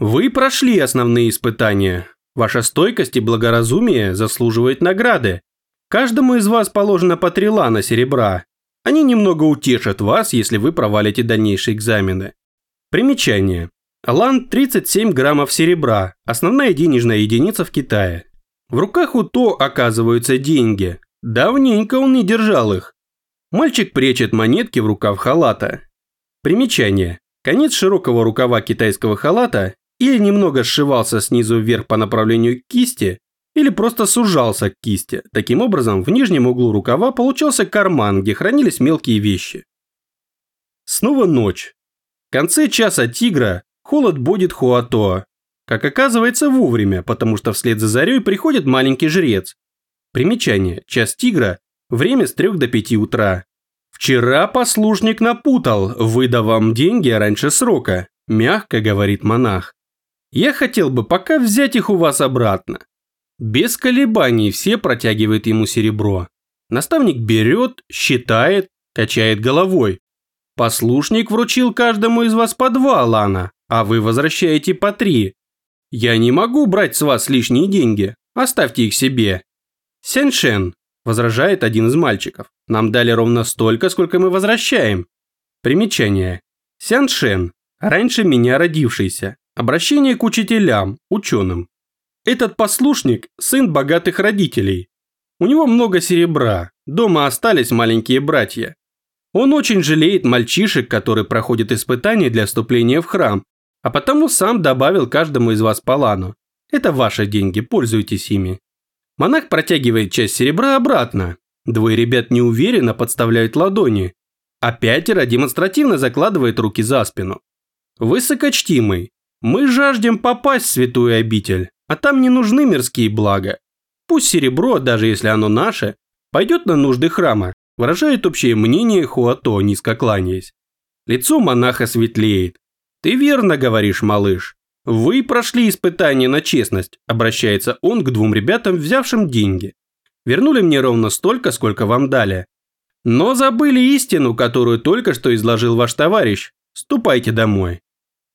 Вы прошли основные испытания. Ваша стойкость и благоразумие заслуживают награды. Каждому из вас положено по три лана серебра. Они немного утешат вас, если вы провалите дальнейшие экзамены. Примечание. Лан 37 граммов серебра, основная денежная единица в Китае. В руках у То оказываются деньги. Давненько он не держал их. Мальчик прячет монетки в рукав халата. Примечание. Конец широкого рукава китайского халата или немного сшивался снизу вверх по направлению к кисти, или просто сужался к кисти. Таким образом, в нижнем углу рукава получался карман, где хранились мелкие вещи. Снова ночь. В конце часа тигра холод будет Хуатоа. Как оказывается, вовремя, потому что вслед за зарей приходит маленький жрец. Примечание. Час тигра. Время с 3 до 5 утра. Вчера послушник напутал, выдав вам деньги раньше срока. Мягко говорит монах. Я хотел бы пока взять их у вас обратно. Без колебаний все протягивают ему серебро. Наставник берет, считает, качает головой. Послушник вручил каждому из вас по два лана, а вы возвращаете по три. Я не могу брать с вас лишние деньги, оставьте их себе. Сяньшен, возражает один из мальчиков, нам дали ровно столько, сколько мы возвращаем. Примечание. Сяньшен, раньше меня родившийся, Обращение к учителям, ученым. Этот послушник – сын богатых родителей. У него много серебра, дома остались маленькие братья. Он очень жалеет мальчишек, которые проходят испытания для вступления в храм, а потому сам добавил каждому из вас палану. Это ваши деньги, пользуйтесь ими. Монах протягивает часть серебра обратно. Двое ребят неуверенно подставляют ладони, а пятеро демонстративно закладывает руки за спину. Высокочтимый, мы жаждем попасть в святую обитель, а там не нужны мирские блага. Пусть серебро, даже если оно наше, пойдет на нужды храма, выражает общее мнение Хуато, низко кланяясь. Лицо монаха светлеет. Ты верно говоришь, малыш. Вы прошли испытание на честность, обращается он к двум ребятам, взявшим деньги. Вернули мне ровно столько, сколько вам дали. Но забыли истину, которую только что изложил ваш товарищ. Ступайте домой.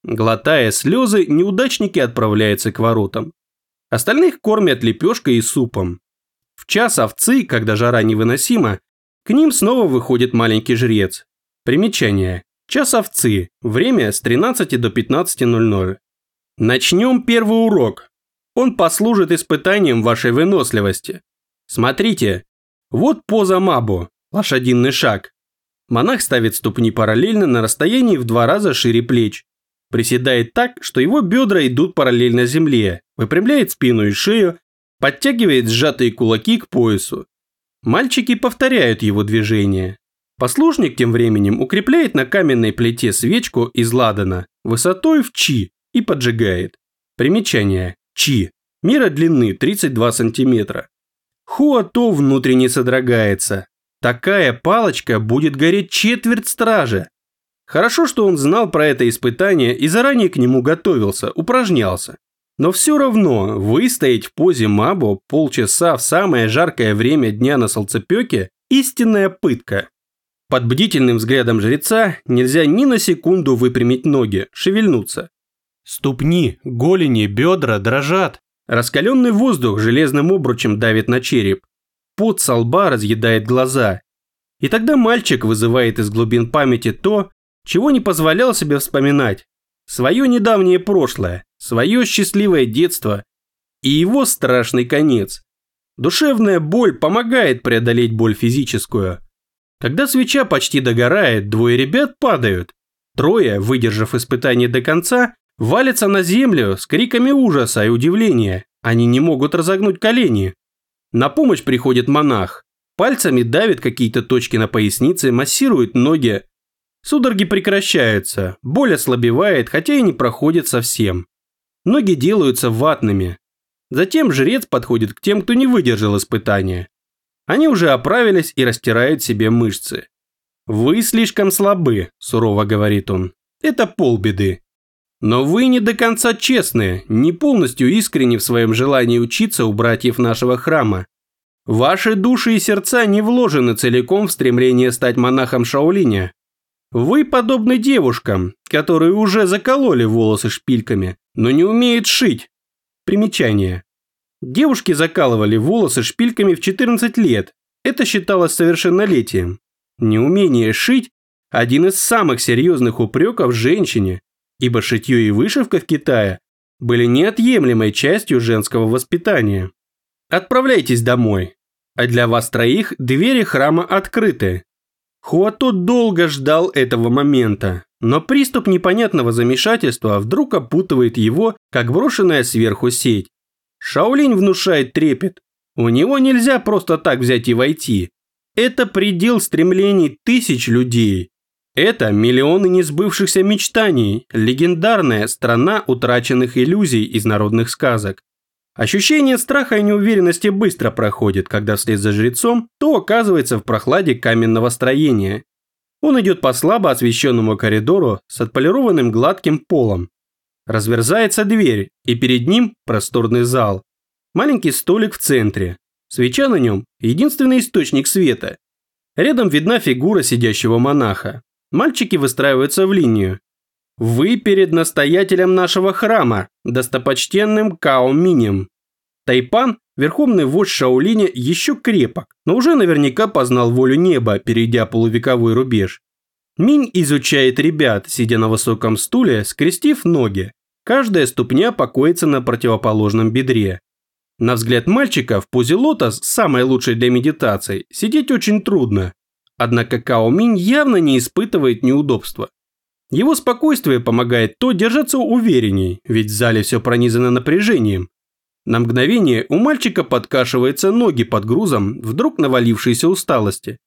Глотая слезы, неудачники отправляются к воротам. Остальных кормят лепешкой и супом. В час овцы, когда жара невыносима, к ним снова выходит маленький жрец. Примечание. Час овцы. Время с 13 до 15.00. Начнем первый урок. Он послужит испытанием вашей выносливости. Смотрите. Вот поза Мабо. Лошадиный шаг. Монах ставит ступни параллельно на расстоянии в два раза шире плеч. Приседает так, что его бедра идут параллельно земле, выпрямляет спину и шею, подтягивает сжатые кулаки к поясу. Мальчики повторяют его движения. Послушник тем временем укрепляет на каменной плите свечку из ладана высотой в чи и поджигает. Примечание. Чи. Мера длины 32 сантиметра. Хуато внутренне содрогается. Такая палочка будет гореть четверть стража. Хорошо, что он знал про это испытание и заранее к нему готовился, упражнялся. Но все равно выстоять в позе Мабо полчаса в самое жаркое время дня на солнцепеке – истинная пытка. Под бдительным взглядом жреца нельзя ни на секунду выпрямить ноги, шевельнуться. Ступни, голени, бедра дрожат. Раскаленный воздух железным обручем давит на череп. Пот со лба разъедает глаза. И тогда мальчик вызывает из глубин памяти то, чего не позволял себе вспоминать. Свое недавнее прошлое, свое счастливое детство и его страшный конец. Душевная боль помогает преодолеть боль физическую. Когда свеча почти догорает, двое ребят падают. Трое, выдержав испытание до конца, валятся на землю с криками ужаса и удивления. Они не могут разогнуть колени. На помощь приходит монах. Пальцами давит какие-то точки на пояснице, массирует ноги, Судороги прекращаются, боль ослабевает, хотя и не проходит совсем. Ноги делаются ватными. Затем жрец подходит к тем, кто не выдержал испытания. Они уже оправились и растирают себе мышцы. «Вы слишком слабы», – сурово говорит он. «Это полбеды. Но вы не до конца честны, не полностью искренни в своем желании учиться у братьев нашего храма. Ваши души и сердца не вложены целиком в стремление стать монахом Шаолиня. Вы подобны девушкам, которые уже закололи волосы шпильками, но не умеет шить. Примечание. Девушки закалывали волосы шпильками в 14 лет. Это считалось совершеннолетием. Неумение шить – один из самых серьезных упреков женщине, ибо шитье и вышивка в Китае были неотъемлемой частью женского воспитания. Отправляйтесь домой, а для вас троих двери храма открыты. Хуато долго ждал этого момента, но приступ непонятного замешательства вдруг опутывает его, как брошенная сверху сеть. Шаолинь внушает трепет. У него нельзя просто так взять и войти. Это предел стремлений тысяч людей. Это миллионы несбывшихся мечтаний, легендарная страна утраченных иллюзий из народных сказок. Ощущение страха и неуверенности быстро проходит, когда вслед за жрецом то оказывается в прохладе каменного строения. Он идет по слабо освещенному коридору с отполированным гладким полом. Разверзается дверь, и перед ним просторный зал. Маленький столик в центре. Свеча на нем – единственный источник света. Рядом видна фигура сидящего монаха. Мальчики выстраиваются в линию. Вы перед настоятелем нашего храма, достопочтенным Као Минем. Тайпан, верховный вождь Шаолиня, еще крепок, но уже наверняка познал волю неба, перейдя полувековой рубеж. Минь изучает ребят, сидя на высоком стуле, скрестив ноги. Каждая ступня покоится на противоположном бедре. На взгляд мальчика в позе лотос, самой лучшей для медитации, сидеть очень трудно. Однако Као Минь явно не испытывает неудобства. Его спокойствие помогает то держаться уверенней, ведь в зале все пронизано напряжением. На мгновение у мальчика подкашиваются ноги под грузом вдруг навалившейся усталости.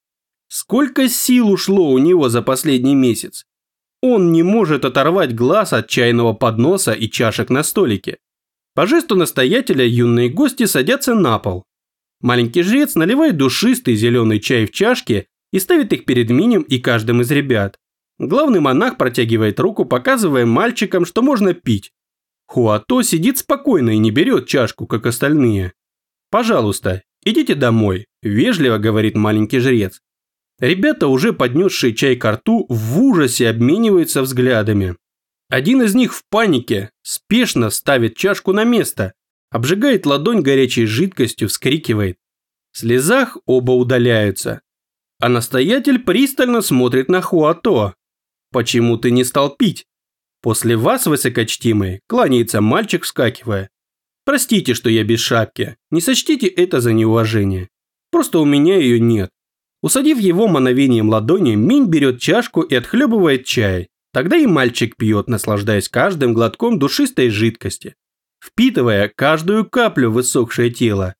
Сколько сил ушло у него за последний месяц. Он не может оторвать глаз от чайного подноса и чашек на столике. По жесту настоятеля юные гости садятся на пол. Маленький жрец наливает душистый зеленый чай в чашки и ставит их перед Минем и каждым из ребят. Главный монах протягивает руку, показывая мальчикам, что можно пить. Хуато сидит спокойно и не берет чашку, как остальные. «Пожалуйста, идите домой», – вежливо говорит маленький жрец. Ребята, уже поднесшие чай к рту, в ужасе обмениваются взглядами. Один из них в панике, спешно ставит чашку на место, обжигает ладонь горячей жидкостью, вскрикивает. В слезах оба удаляются. А настоятель пристально смотрит на Хуато. «Почему ты не стал пить?» После вас, высокочтимый, кланяется мальчик, вскакивая. Простите, что я без шапки, не сочтите это за неуважение. Просто у меня ее нет. Усадив его мановением ладони, Минь берет чашку и отхлебывает чай. Тогда и мальчик пьет, наслаждаясь каждым глотком душистой жидкости, впитывая каждую каплю высохшее тело.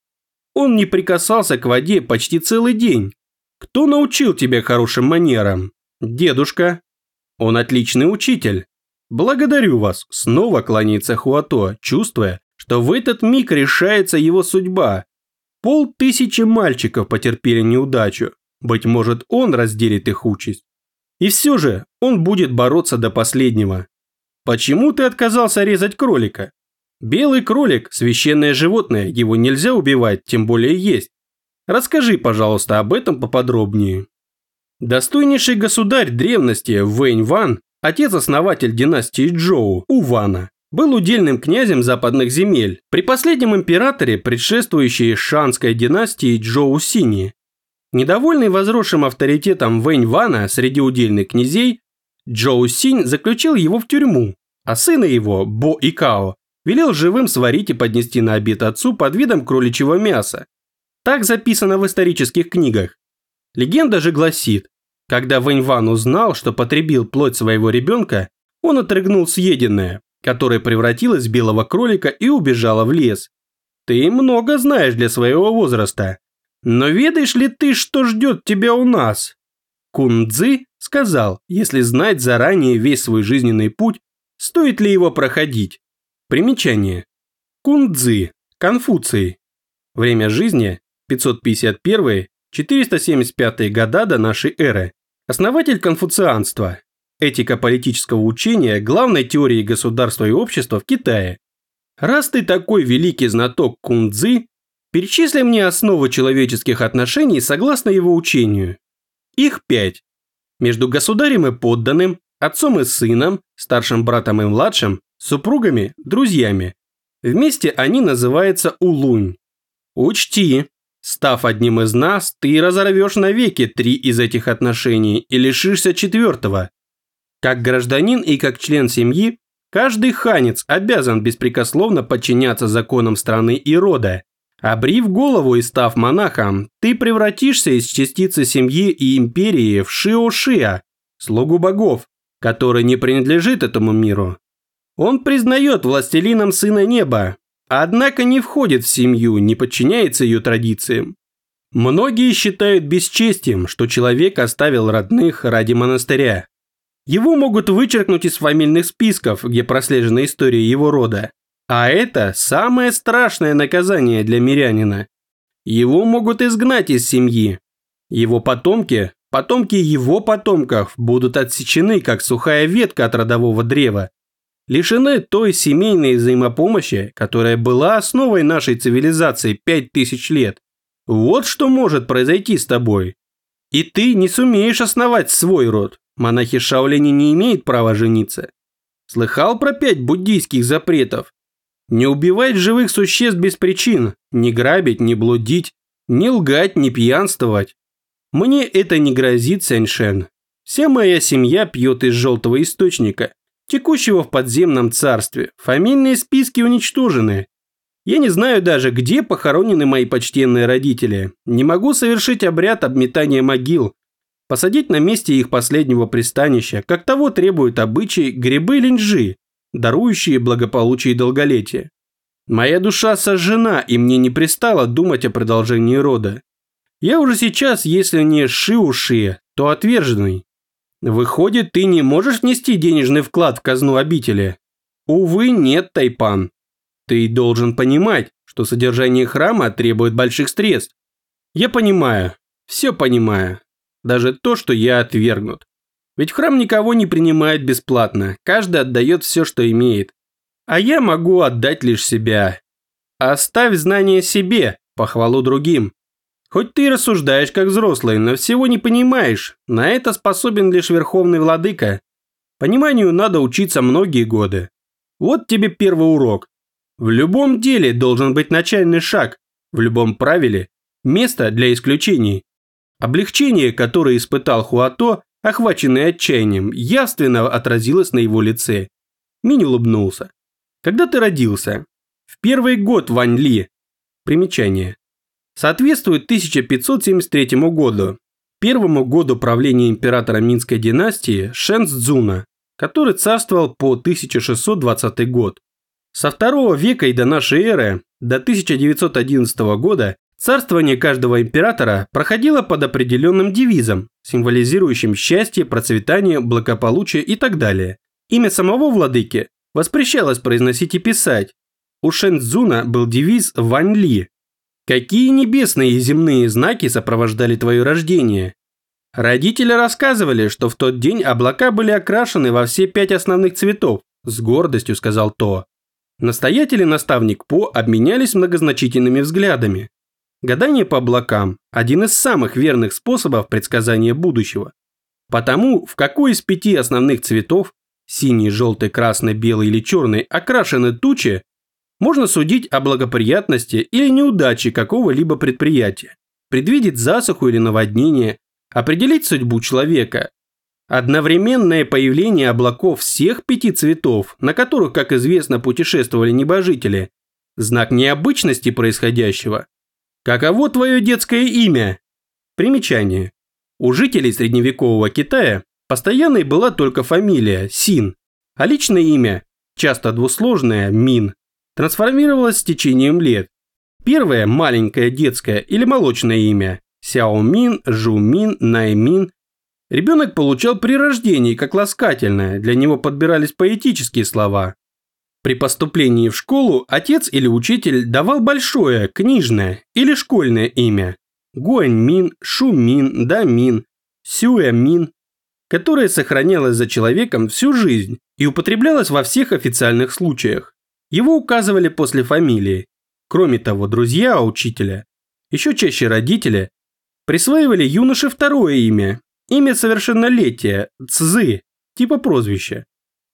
Он не прикасался к воде почти целый день. Кто научил тебя хорошим манерам? Дедушка. Он отличный учитель. Благодарю вас, снова кланяется Хуато, чувствуя, что в этот миг решается его судьба. Пол тысячи мальчиков потерпели неудачу. Быть может, он разделит их участь. И все же он будет бороться до последнего. Почему ты отказался резать кролика? Белый кролик – священное животное, его нельзя убивать, тем более есть. Расскажи, пожалуйста, об этом поподробнее. Достойнейший государь древности Вэнь Ван, отец-основатель династии Джоу, Увана, был удельным князем западных земель при последнем императоре, предшествующей Шанской династии Джоу Сини. Недовольный возросшим авторитетом Вэнь Вана среди удельных князей, Джоу Синь заключил его в тюрьму, а сына его, Бо Икао, велел живым сварить и поднести на обед отцу под видом кроличьего мяса. Так записано в исторических книгах. Легенда же гласит, когда Вэнь Ван узнал, что потребил плоть своего ребенка, он отрыгнул съеденное, которое превратилось в белого кролика и убежало в лес. Ты много знаешь для своего возраста, но ведаешь ли ты, что ждет тебя у нас? Кунцзы сказал, если знать заранее весь свой жизненный путь, стоит ли его проходить. Примечание. Кунцзы, Конфуций. Время жизни 551-475 года до нашей эры. Основатель конфуцианства. Этика политического учения главной теории государства и общества в Китае. Раз ты такой великий знаток кунцзы, Перечисли мне основы человеческих отношений согласно его учению. Их пять. Между государем и подданным, отцом и сыном, старшим братом и младшим, супругами – друзьями. Вместе они называются Улунь. Учти, став одним из нас, ты разорвешь навеки три из этих отношений и лишишься четвертого. Как гражданин и как член семьи, каждый ханец обязан беспрекословно подчиняться законам страны и рода. Обрив голову и став монахом, ты превратишься из частицы семьи и империи в Шио-Шиа, слугу богов, который не принадлежит этому миру. Он признает властелином сына неба, однако не входит в семью, не подчиняется ее традициям. Многие считают бесчестием, что человек оставил родных ради монастыря. Его могут вычеркнуть из фамильных списков, где прослежена история его рода. А это самое страшное наказание для мирянина. Его могут изгнать из семьи. Его потомки, потомки его потомков будут отсечены, как сухая ветка от родового древа. Лишены той семейной взаимопомощи, которая была основой нашей цивилизации пять тысяч лет. Вот что может произойти с тобой. И ты не сумеешь основать свой род. Монахи Шаолини не имеют права жениться. Слыхал про пять буддийских запретов? Не убивать живых существ без причин, не грабить, не блудить, не лгать, не пьянствовать. Мне это не грозит, Сяньшен. Вся моя семья пьет из желтого источника, текущего в подземном царстве. Фамильные списки уничтожены. Я не знаю даже, где похоронены мои почтенные родители. Не могу совершить обряд обметания могил, посадить на месте их последнего пристанища, как того требуют обычаи грибы линджи, дарующие благополучие и долголетие. Моя душа сожжена, и мне не пристало думать о продолжении рода. Я уже сейчас, если не шиуши, то отверженный. Выходит, ты не можешь нести денежный вклад в казну обители? Увы, нет, Тайпан. Ты должен понимать, что содержание храма требует больших средств. Я понимаю, все понимаю даже то, что я отвергнут. Ведь храм никого не принимает бесплатно, каждый отдает все, что имеет. А я могу отдать лишь себя. Оставь знания себе, похвалу другим. Хоть ты рассуждаешь как взрослый, но всего не понимаешь, на это способен лишь верховный владыка. Пониманию надо учиться многие годы. Вот тебе первый урок. В любом деле должен быть начальный шаг, в любом правиле – место для исключений. Облегчение, которое испытал Хуато, охваченный отчаянием, явственно отразилось на его лице. Минь улыбнулся. Когда ты родился? В первый год Вань Ли. Примечание. Соответствует 1573 году, первому году правления императора Минской династии Шэн Цзуна, который царствовал по 1620 год. Со второго века и до нашей эры, до 1911 года, Царствование каждого императора проходило под определенным девизом, символизирующим счастье, процветание, благополучие и так далее. Имя самого владыки воспрещалось произносить и писать. У Шэньцзуна был девиз «Вань Ли». Какие небесные и земные знаки сопровождали твое рождение? Родители рассказывали, что в тот день облака были окрашены во все пять основных цветов, с гордостью сказал То. Настоятель и наставник По обменялись многозначительными взглядами. Гадание по облакам – один из самых верных способов предсказания будущего. Потому, в какой из пяти основных цветов – синий, желтый, красный, белый или черный – окрашены тучи, можно судить о благоприятности или неудаче какого-либо предприятия, предвидеть засуху или наводнение, определить судьбу человека. Одновременное появление облаков всех пяти цветов, на которых, как известно, путешествовали небожители, знак необычности происходящего – Каково твое детское имя? Примечание. У жителей средневекового Китая постоянной была только фамилия Син, а личное имя, часто двусложное Мин, трансформировалось с течением лет. Первое маленькое детское или молочное имя Сяомин, Жумин, Наймин ребенок получал при рождении как ласкательное, для него подбирались поэтические слова. При поступлении в школу отец или учитель давал большое, книжное или школьное имя – Гуаньмин, Шумин, Дамин, Сюэмин, которое сохранялось за человеком всю жизнь и употреблялось во всех официальных случаях. Его указывали после фамилии. Кроме того, друзья учителя, еще чаще родители, присваивали юноше второе имя, имя совершеннолетия, Цзы, типа прозвища.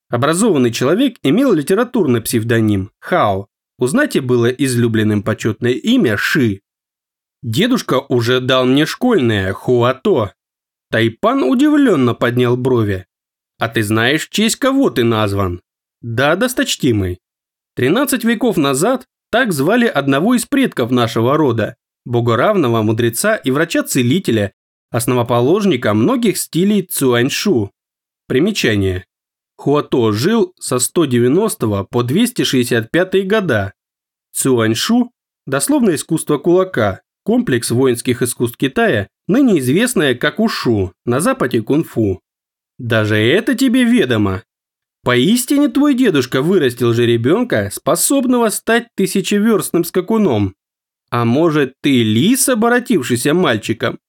Образованный человек имел литературный псевдоним Хао. У знати было излюбленным почетное имя Ши. Дедушка уже дал мне школьное Хуато. Тайпан удивленно поднял брови. А ты знаешь, в честь кого ты назван? Да, досточтимый. Тринадцать веков назад так звали одного из предков нашего рода, богоравного мудреца и врача-целителя, основоположника многих стилей Цуаньшу. Примечание. Хуато жил со 190 по 265 года. Цюаньшу – дословно искусство кулака, комплекс воинских искусств Китая, ныне известное как ушу, на западе кунг-фу. Даже это тебе ведомо. Поистине твой дедушка вырастил же ребенка, способного стать тысячеверстным скакуном. А может, ты лис, оборотившийся мальчиком?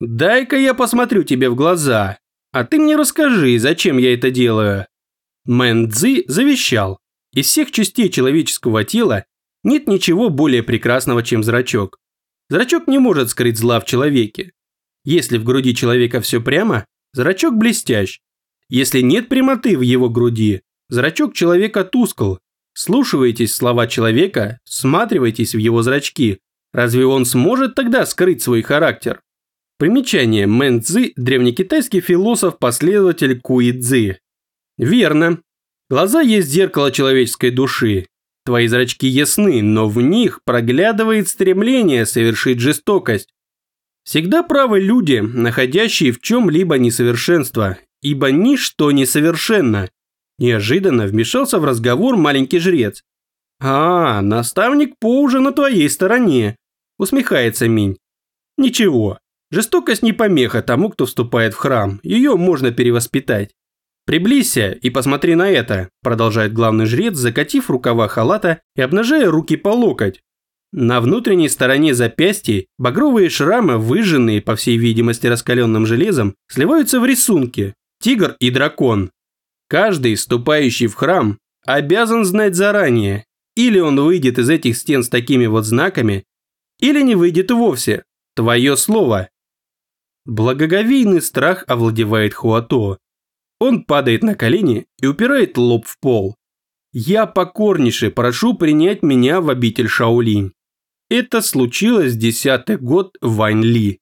Дай-ка я посмотрю тебе в глаза, а ты мне расскажи, зачем я это делаю. Мэн Цзы завещал. Из всех частей человеческого тела нет ничего более прекрасного, чем зрачок. Зрачок не может скрыть зла в человеке. Если в груди человека все прямо, зрачок блестящ. Если нет прямоты в его груди, зрачок человека тускл. Вслушивайтесь в слова человека, всматривайтесь в его зрачки. Разве он сможет тогда скрыть свой характер? Примечание Мэн Цзы – древнекитайский философ-последователь Кун Цзы. Верно. Глаза есть зеркало человеческой души. Твои зрачки ясны, но в них проглядывает стремление совершить жестокость. Всегда правы люди, находящие в чем-либо несовершенство, ибо ничто несовершенно. Неожиданно вмешался в разговор маленький жрец. «А, наставник По уже на твоей стороне», – усмехается Минь. «Ничего, Жестокость не помеха тому, кто вступает в храм, ее можно перевоспитать. «Приблизься и посмотри на это», – продолжает главный жрец, закатив рукава халата и обнажая руки по локоть. На внутренней стороне запястья багровые шрамы, выжженные, по всей видимости, раскаленным железом, сливаются в рисунки – тигр и дракон. Каждый, вступающий в храм, обязан знать заранее, или он выйдет из этих стен с такими вот знаками, или не выйдет вовсе. Твое слово. Благоговейный страх овладевает Хуато. Он падает на колени и упирает лоб в пол. «Я покорнейше прошу принять меня в обитель Шаолинь». Это случилось десятый год Вань Ли.